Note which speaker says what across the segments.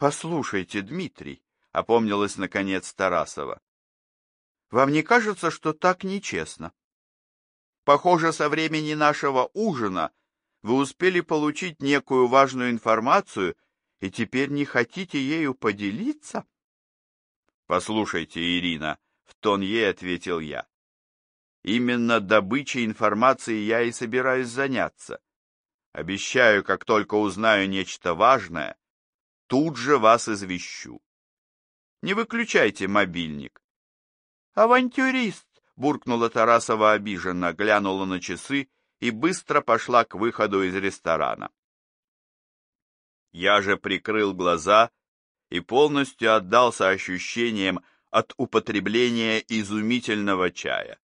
Speaker 1: Послушайте, Дмитрий, — опомнилась наконец Тарасова, — вам не кажется, что так нечестно? Похоже, со времени нашего ужина вы успели получить некую важную информацию и теперь не хотите ею поделиться? Послушайте, Ирина, — в тон ей ответил я. Именно добычей информации я и собираюсь заняться. Обещаю, как только узнаю нечто важное, тут же вас извещу. Не выключайте мобильник. Авантюрист, буркнула Тарасова обиженно, глянула на часы и быстро пошла к выходу из ресторана. Я же прикрыл глаза и полностью отдался ощущениям от употребления изумительного чая.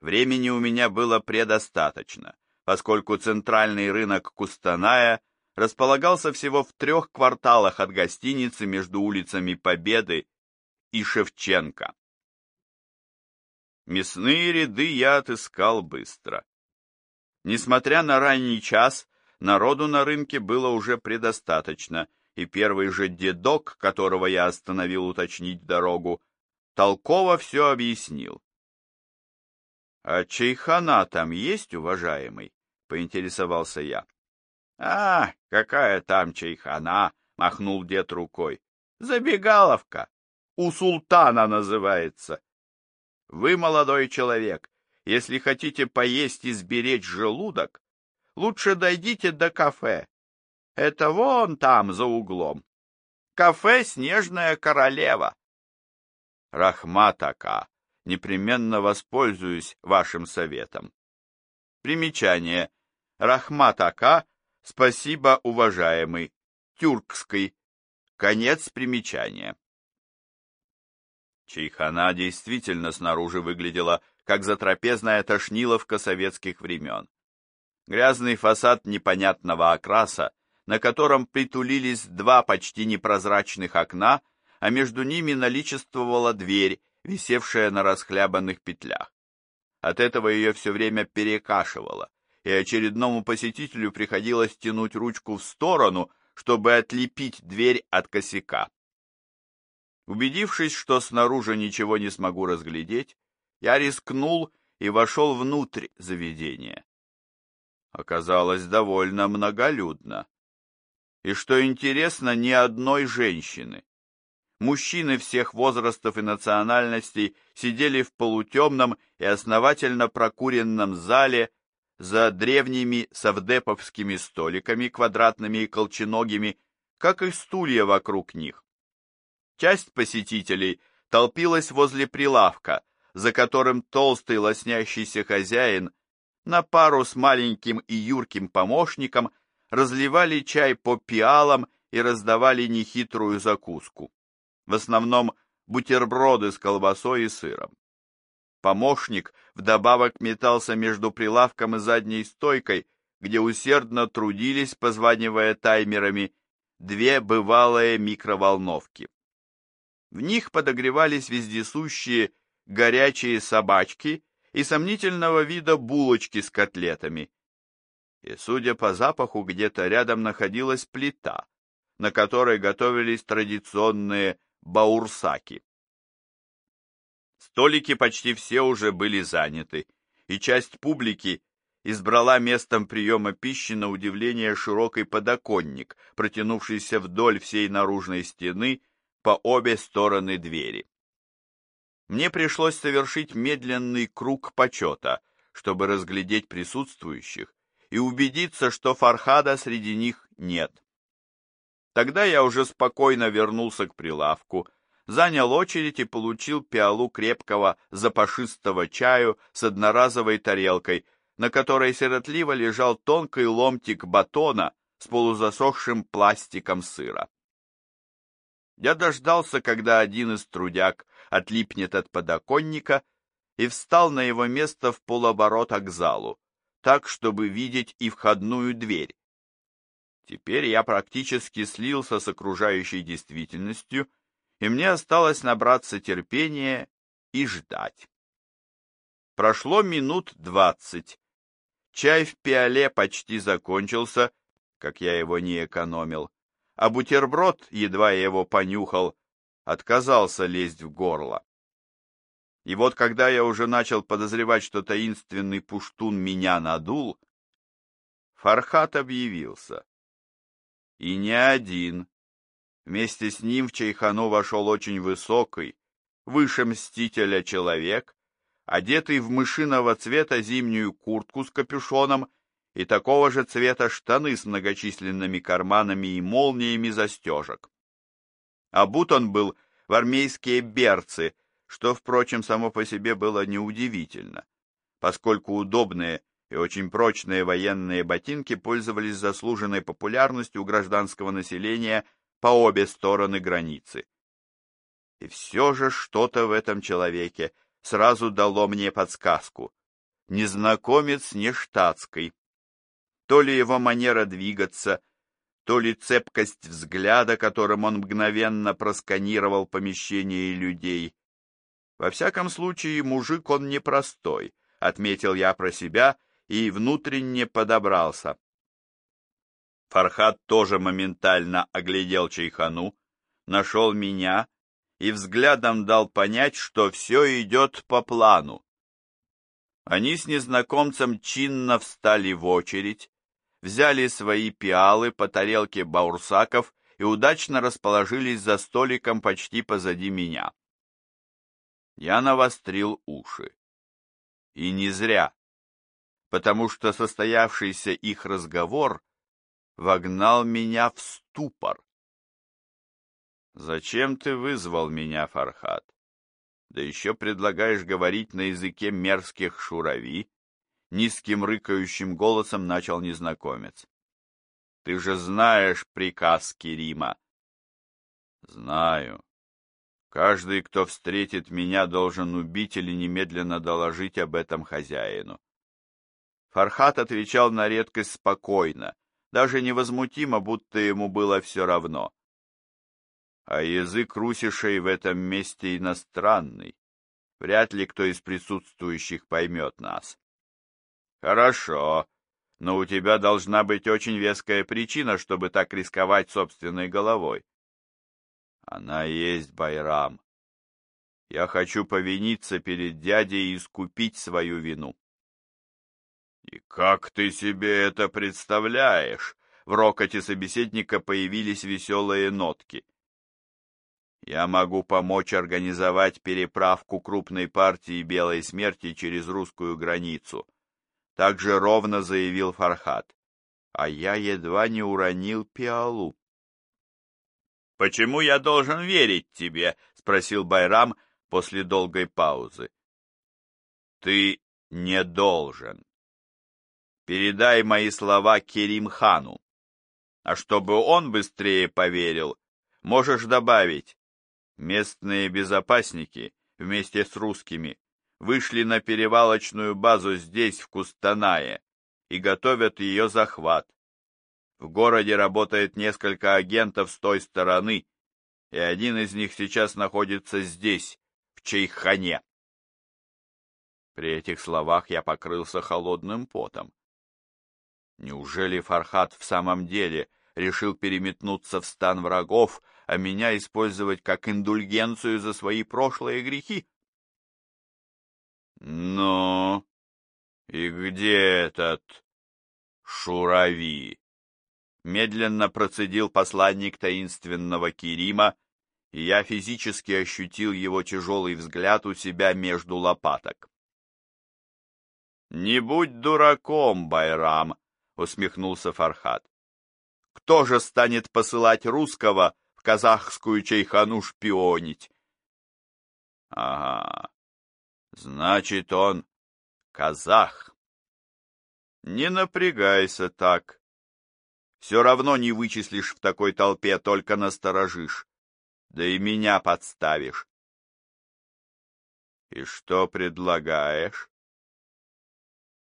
Speaker 1: Времени у меня было предостаточно, поскольку центральный рынок Кустаная располагался всего в трех кварталах от гостиницы между улицами Победы и Шевченко. Мясные ряды я отыскал быстро. Несмотря на ранний час, народу на рынке было уже предостаточно, и первый же дедок, которого я остановил уточнить дорогу, толково все объяснил. — А чайхана там есть, уважаемый? — поинтересовался я. — А, какая там чайхана? — махнул дед рукой. — Забегаловка. У султана называется. Вы, молодой человек, если хотите поесть и сберечь желудок, лучше дойдите до кафе. Это вон там, за углом. Кафе «Снежная королева». Рахматака, непременно воспользуюсь вашим советом. Примечание. Рахматака, спасибо, уважаемый. Тюркский. Конец примечания. Чайхана действительно снаружи выглядела как затрапезная тошниловка советских времен. Грязный фасад непонятного окраса, на котором притулились два почти непрозрачных окна, а между ними наличествовала дверь, висевшая на расхлябанных петлях. От этого ее все время перекашивало, и очередному посетителю приходилось тянуть ручку в сторону, чтобы отлепить дверь от косяка. Убедившись, что снаружи ничего не смогу разглядеть, я рискнул и вошел внутрь заведения. Оказалось довольно многолюдно. И что интересно, ни одной женщины. Мужчины всех возрастов и национальностей сидели в полутемном и основательно прокуренном зале за древними совдеповскими столиками, квадратными и колченогими, как и стулья вокруг них. Часть посетителей толпилась возле прилавка, за которым толстый лоснящийся хозяин на пару с маленьким и юрким помощником разливали чай по пиалам и раздавали нехитрую закуску. В основном бутерброды с колбасой и сыром. Помощник вдобавок метался между прилавком и задней стойкой, где усердно трудились, позванивая таймерами, две бывалые микроволновки. В них подогревались вездесущие горячие собачки и сомнительного вида булочки с котлетами. И, судя по запаху, где-то рядом находилась плита, на которой готовились традиционные баурсаки. Столики почти все уже были заняты, и часть публики избрала местом приема пищи на удивление широкий подоконник, протянувшийся вдоль всей наружной стены по обе стороны двери. Мне пришлось совершить медленный круг почета, чтобы разглядеть присутствующих и убедиться, что Фархада среди них нет. Тогда я уже спокойно вернулся к прилавку, занял очередь и получил пиалу крепкого запашистого чаю с одноразовой тарелкой, на которой сиротливо лежал тонкий ломтик батона с полузасохшим пластиком сыра. Я дождался, когда один из трудяг отлипнет от подоконника и встал на его место в полоборота к залу, так, чтобы видеть и входную дверь. Теперь я практически слился с окружающей действительностью, и мне осталось набраться терпения и ждать. Прошло минут двадцать. Чай в пиале почти закончился, как я его не экономил а бутерброд, едва я его понюхал, отказался лезть в горло. И вот когда я уже начал подозревать, что таинственный пуштун меня надул, Фархат объявился. И не один. Вместе с ним в Чайхану вошел очень высокий, выше мстителя человек, одетый в мышиного цвета зимнюю куртку с капюшоном и такого же цвета штаны с многочисленными карманами и молниями застежек. Обут он был в армейские берцы, что, впрочем, само по себе было неудивительно, поскольку удобные и очень прочные военные ботинки пользовались заслуженной популярностью у гражданского населения по обе стороны границы. И все же что-то в этом человеке сразу дало мне подсказку. Незнакомец не штатский. То ли его манера двигаться, то ли цепкость взгляда, которым он мгновенно просканировал помещение и людей. Во всяком случае, мужик он непростой, отметил я про себя и внутренне подобрался. Фархат тоже моментально оглядел Чайхану, нашел меня и взглядом дал понять, что все идет по плану. Они с незнакомцем чинно встали в очередь, взяли свои пиалы по тарелке баурсаков и удачно расположились за столиком почти позади меня. Я навострил уши. И не зря, потому что состоявшийся их разговор вогнал меня в ступор. «Зачем ты вызвал меня, Фархат? Да еще предлагаешь говорить на языке мерзких шурави?» Низким рыкающим голосом начал незнакомец. «Ты же знаешь приказ Керима». «Знаю. Каждый, кто встретит меня, должен убить или немедленно доложить об этом хозяину». Фархат отвечал на редкость спокойно, даже невозмутимо, будто ему было все равно а язык русишей в этом месте иностранный. Вряд ли кто из присутствующих поймет нас. Хорошо, но у тебя должна быть очень веская причина, чтобы так рисковать собственной головой. Она есть, Байрам. Я хочу повиниться перед дядей и искупить свою вину. И как ты себе это представляешь? В рокоте собеседника появились веселые нотки. Я могу помочь организовать переправку крупной партии белой смерти через русскую границу. Также ровно заявил Фархат. А я едва не уронил пиалу. «Почему я должен верить тебе?» — спросил Байрам после долгой паузы. «Ты не должен. Передай мои слова Керим-хану. А чтобы он быстрее поверил, можешь добавить, Местные безопасники вместе с русскими вышли на перевалочную базу здесь, в Кустанае, и готовят ее захват. В городе работает несколько агентов с той стороны, и один из них сейчас находится здесь, в Чайхане. При этих словах я покрылся холодным потом. Неужели Фархат в самом деле решил переметнуться в стан врагов, а меня использовать как индульгенцию за свои прошлые грехи. Ну, и где этот Шурави? Медленно процедил посланник таинственного Кирима, и я физически ощутил его тяжелый взгляд у себя между лопаток. «Не будь дураком, Байрам!» — усмехнулся Фархат. «Кто же станет посылать русского казахскую чайхану шпионить. Ага, значит, он казах. Не напрягайся так. Все равно не вычислишь в такой толпе, только насторожишь. Да и меня подставишь. И что предлагаешь?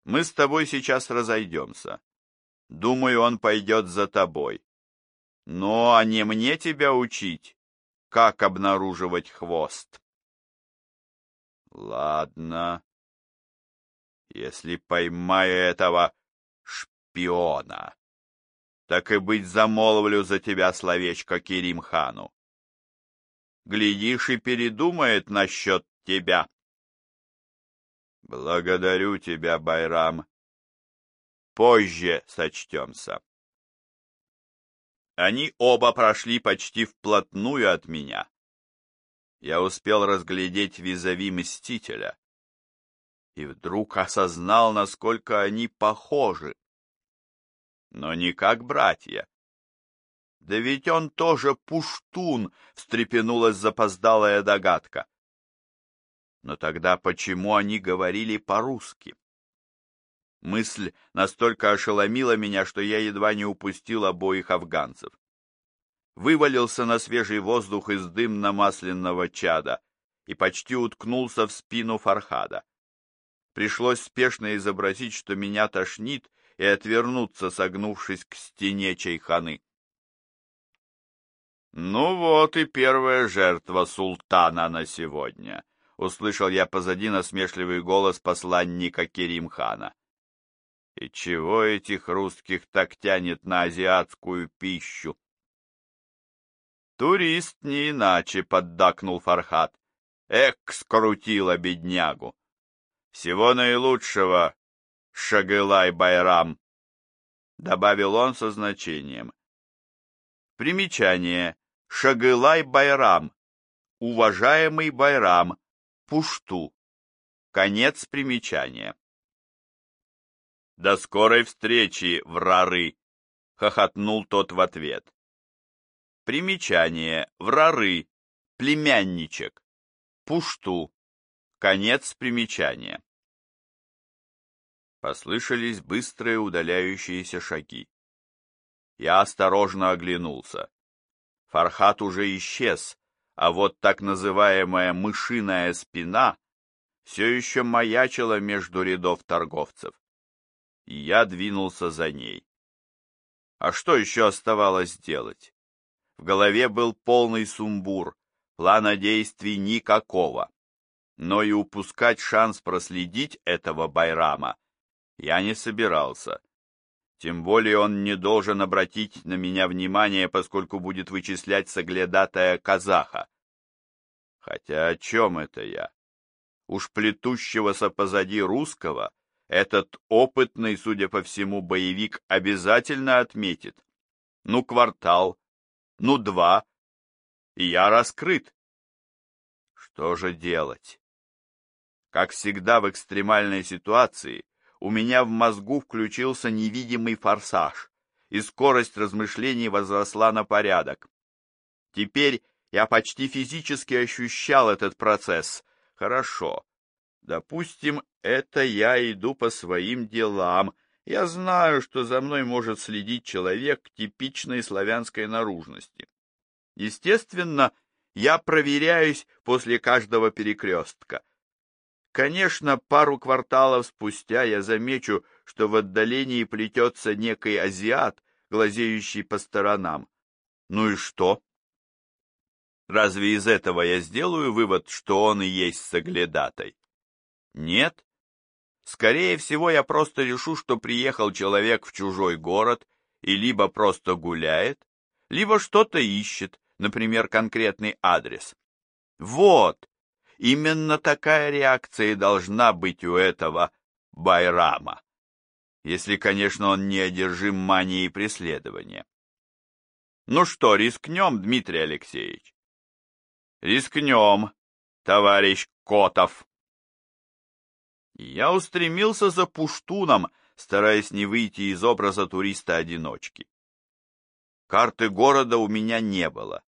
Speaker 1: Мы с тобой сейчас разойдемся. Думаю, он пойдет за тобой. Но а не мне тебя учить, как обнаруживать хвост. Ладно, если поймаю этого шпиона, так и быть замолвлю за тебя словечко Керим-хану. Глядишь и передумает насчет тебя. Благодарю тебя, Байрам. Позже сочтемся. Они оба прошли почти вплотную от меня. Я успел разглядеть визави Мстителя. И вдруг осознал, насколько они похожи. Но не как братья. Да ведь он тоже пуштун, встрепенулась запоздалая догадка. Но тогда почему они говорили по-русски? Мысль настолько ошеломила меня, что я едва не упустил обоих афганцев. Вывалился на свежий воздух из дымно-масляного чада и почти уткнулся в спину Фархада. Пришлось спешно изобразить, что меня тошнит, и отвернуться, согнувшись к стене чайханы. «Ну вот и первая жертва султана на сегодня», — услышал я позади насмешливый голос посланника Керимхана. И чего этих русских так тянет на азиатскую пищу? Турист не иначе, поддакнул Фархат. Эк, скрутила беднягу. Всего наилучшего, Шагылай Байрам, добавил он со значением. Примечание. Шагылай Байрам. Уважаемый Байрам. Пушту. Конец примечания. «До скорой встречи, врары!» — хохотнул тот в ответ. Примечание. Врары. Племянничек. Пушту. Конец примечания. Послышались быстрые удаляющиеся шаги. Я осторожно оглянулся. Фархат уже исчез, а вот так называемая мышиная спина все еще маячила между рядов торговцев и я двинулся за ней. А что еще оставалось делать? В голове был полный сумбур, плана действий никакого. Но и упускать шанс проследить этого Байрама я не собирался. Тем более он не должен обратить на меня внимание, поскольку будет вычислять соглядатая казаха. Хотя о чем это я? Уж плетущегося позади русского этот опытный, судя по всему, боевик обязательно отметит. Ну, квартал, ну, два, и я раскрыт. Что же делать? Как всегда в экстремальной ситуации, у меня в мозгу включился невидимый форсаж, и скорость размышлений возросла на порядок. Теперь я почти физически ощущал этот процесс. Хорошо. Допустим, это я иду по своим делам. Я знаю, что за мной может следить человек типичной славянской наружности. Естественно, я проверяюсь после каждого перекрестка. Конечно, пару кварталов спустя я замечу, что в отдалении плетется некий азиат, глазеющий по сторонам. Ну и что? Разве из этого я сделаю вывод, что он и есть соглядатай? Нет. Скорее всего, я просто решу, что приехал человек в чужой город и либо просто гуляет, либо что-то ищет, например, конкретный адрес. Вот, именно такая реакция и должна быть у этого Байрама. Если, конечно, он не одержим манией преследования. Ну что, рискнем, Дмитрий Алексеевич? Рискнем, товарищ Котов. Я устремился за пуштуном, стараясь не выйти из образа туриста-одиночки. Карты города у меня не было.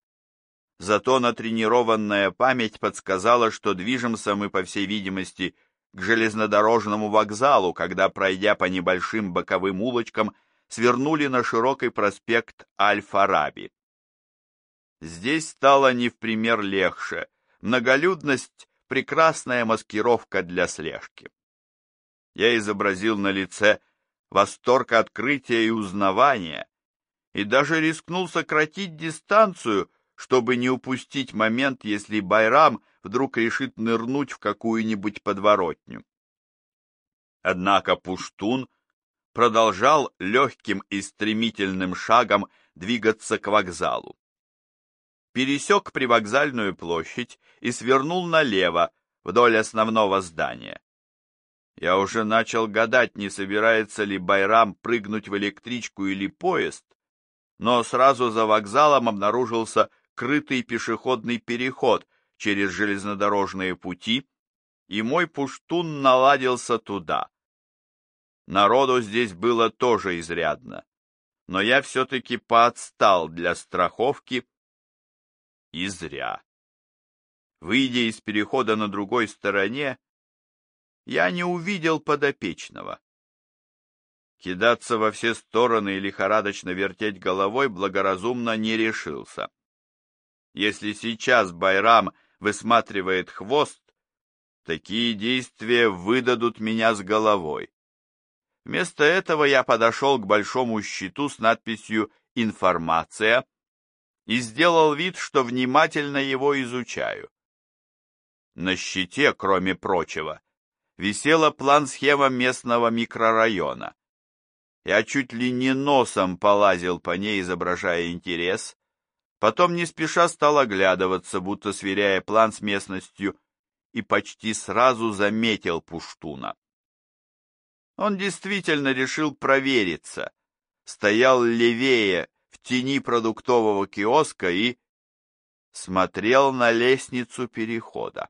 Speaker 1: Зато натренированная память подсказала, что движемся мы, по всей видимости, к железнодорожному вокзалу, когда, пройдя по небольшим боковым улочкам, свернули на широкий проспект Аль-Фараби. Здесь стало не в пример легче. Многолюдность — прекрасная маскировка для слежки я изобразил на лице восторг открытия и узнавания, и даже рискнул сократить дистанцию, чтобы не упустить момент, если Байрам вдруг решит нырнуть в какую-нибудь подворотню. Однако Пуштун продолжал легким и стремительным шагом двигаться к вокзалу. Пересек привокзальную площадь и свернул налево, вдоль основного здания. Я уже начал гадать, не собирается ли Байрам прыгнуть в электричку или поезд, но сразу за вокзалом обнаружился крытый пешеходный переход через железнодорожные пути, и мой пуштун наладился туда. Народу здесь было тоже изрядно, но я все-таки поотстал для страховки и зря. Выйдя из перехода на другой стороне, я не увидел подопечного. Кидаться во все стороны и лихорадочно вертеть головой благоразумно не решился. Если сейчас Байрам высматривает хвост, такие действия выдадут меня с головой. Вместо этого я подошел к большому щиту с надписью «Информация» и сделал вид, что внимательно его изучаю. На щите, кроме прочего, висела план-схема местного микрорайона. Я чуть ли не носом полазил по ней, изображая интерес, потом не спеша стал оглядываться, будто сверяя план с местностью, и почти сразу заметил Пуштуна. Он действительно решил провериться, стоял левее, тени продуктового киоска и смотрел на лестницу перехода.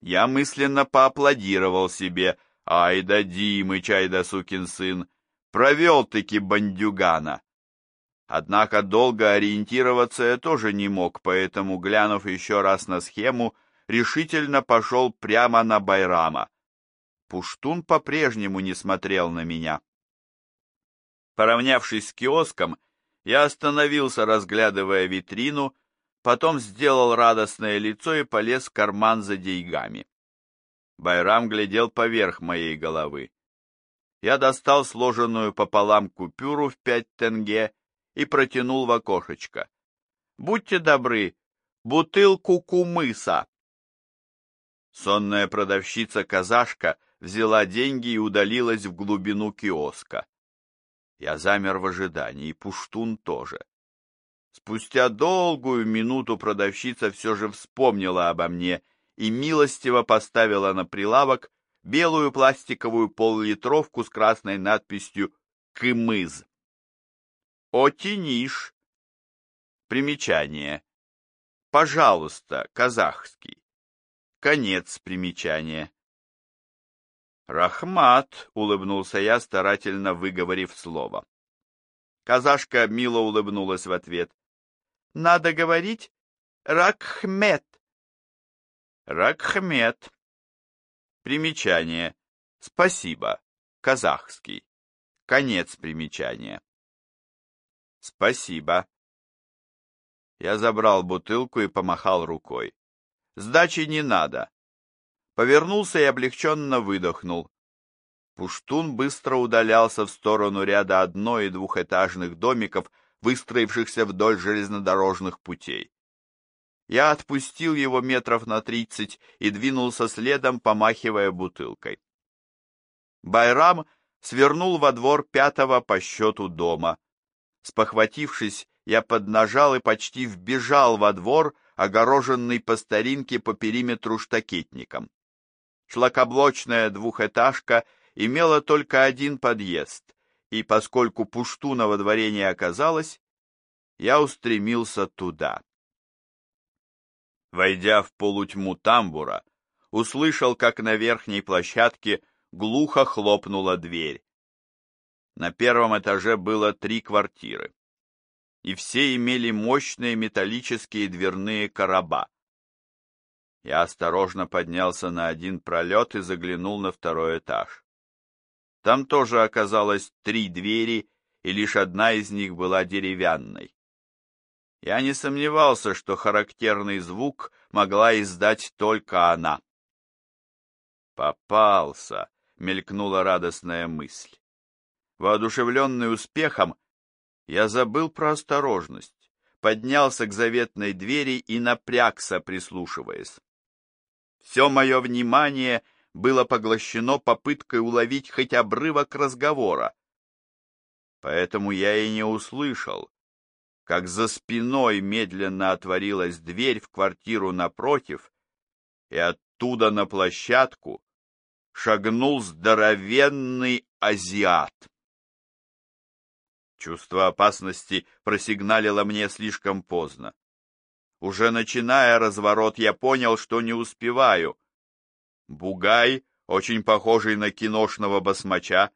Speaker 1: Я мысленно поаплодировал себе. Ай да Димыч, ай да сукин сын, провел-таки бандюгана. Однако долго ориентироваться я тоже не мог, поэтому, глянув еще раз на схему, решительно пошел прямо на Байрама. Пуштун по-прежнему не смотрел на меня. Поравнявшись с киоском, я остановился, разглядывая витрину, потом сделал радостное лицо и полез в карман за деньгами. Байрам глядел поверх моей головы. Я достал сложенную пополам купюру в пять тенге и протянул в окошечко. «Будьте добры, бутылку кумыса!» Сонная продавщица-казашка взяла деньги и удалилась в глубину киоска. Я замер в ожидании, и Пуштун тоже. Спустя долгую минуту продавщица все же вспомнила обо мне и милостиво поставила на прилавок белую пластиковую поллитровку с красной надписью «Кымыз». «Отиниш». Примечание. «Пожалуйста, казахский». Конец примечания. «Рахмат», — улыбнулся я, старательно выговорив слово. Казашка мило улыбнулась в ответ. Надо говорить Ракхмет. Ракхмет. Примечание. Спасибо. Казахский. Конец примечания. Спасибо. Я забрал бутылку и помахал рукой. Сдачи не надо. Повернулся и облегченно выдохнул. Пуштун быстро удалялся в сторону ряда одно- и двухэтажных домиков выстроившихся вдоль железнодорожных путей. Я отпустил его метров на тридцать и двинулся следом, помахивая бутылкой. Байрам свернул во двор пятого по счету дома. Спохватившись, я поднажал и почти вбежал во двор, огороженный по старинке по периметру штакетником. Шлакоблочная двухэтажка имела только один подъезд, и поскольку Пуштуна во дворе не оказалось, я устремился туда. Войдя в полутьму тамбура, услышал, как на верхней площадке глухо хлопнула дверь. На первом этаже было три квартиры, и все имели мощные металлические дверные короба. Я осторожно поднялся на один пролет и заглянул на второй этаж. Там тоже оказалось три двери, и лишь одна из них была деревянной. Я не сомневался, что характерный звук могла издать только она. «Попался!» — мелькнула радостная мысль. Воодушевленный успехом, я забыл про осторожность, поднялся к заветной двери и напрягся, прислушиваясь. Все мое внимание было поглощено попыткой уловить хоть обрывок разговора. Поэтому я и не услышал, как за спиной медленно отворилась дверь в квартиру напротив, и оттуда на площадку шагнул здоровенный азиат. Чувство опасности просигналило мне слишком поздно. Уже начиная разворот, я понял, что не успеваю. Бугай, очень похожий на киношного басмача,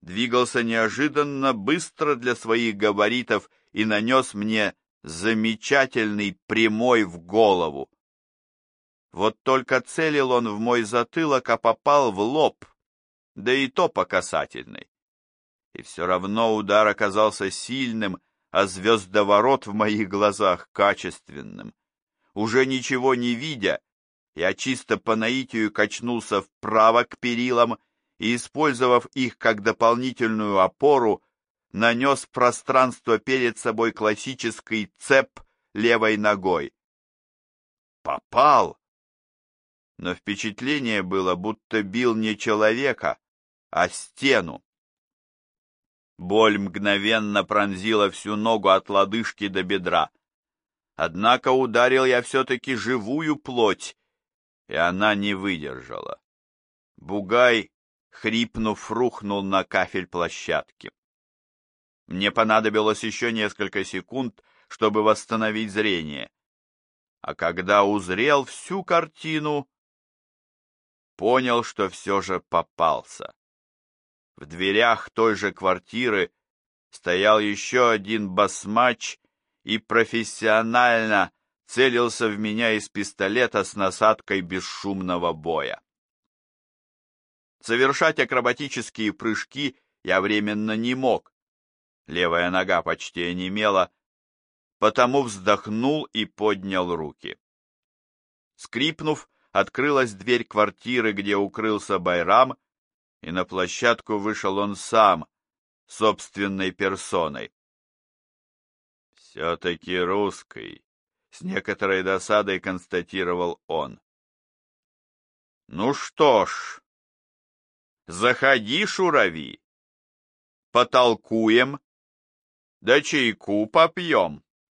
Speaker 1: двигался неожиданно быстро для своих габаритов и нанес мне замечательный прямой в голову. Вот только целил он в мой затылок, а попал в лоб, да и то по касательной. И все равно удар оказался сильным, а звездоворот в моих глазах качественным. Уже ничего не видя, я чисто по наитию качнулся вправо к перилам и, использовав их как дополнительную опору, нанес пространство перед собой классический цеп левой ногой. Попал! Но впечатление было, будто бил не человека, а стену. Боль мгновенно пронзила всю ногу от лодыжки до бедра. Однако ударил я все-таки живую плоть, и она не выдержала. Бугай, хрипнув, рухнул на кафель площадки. Мне понадобилось еще несколько секунд, чтобы восстановить зрение. А когда узрел всю картину, понял, что все же попался. В дверях той же квартиры стоял еще один басмач и профессионально целился в меня из пистолета с насадкой бесшумного боя. Совершать акробатические прыжки я временно не мог. Левая нога почти онемела, потому вздохнул и поднял руки. Скрипнув, открылась дверь квартиры, где укрылся Байрам, и на площадку вышел он сам, собственной персоной. «Все-таки русский», — с некоторой досадой констатировал он. «Ну что ж, заходи, шурави, потолкуем, да чайку попьем».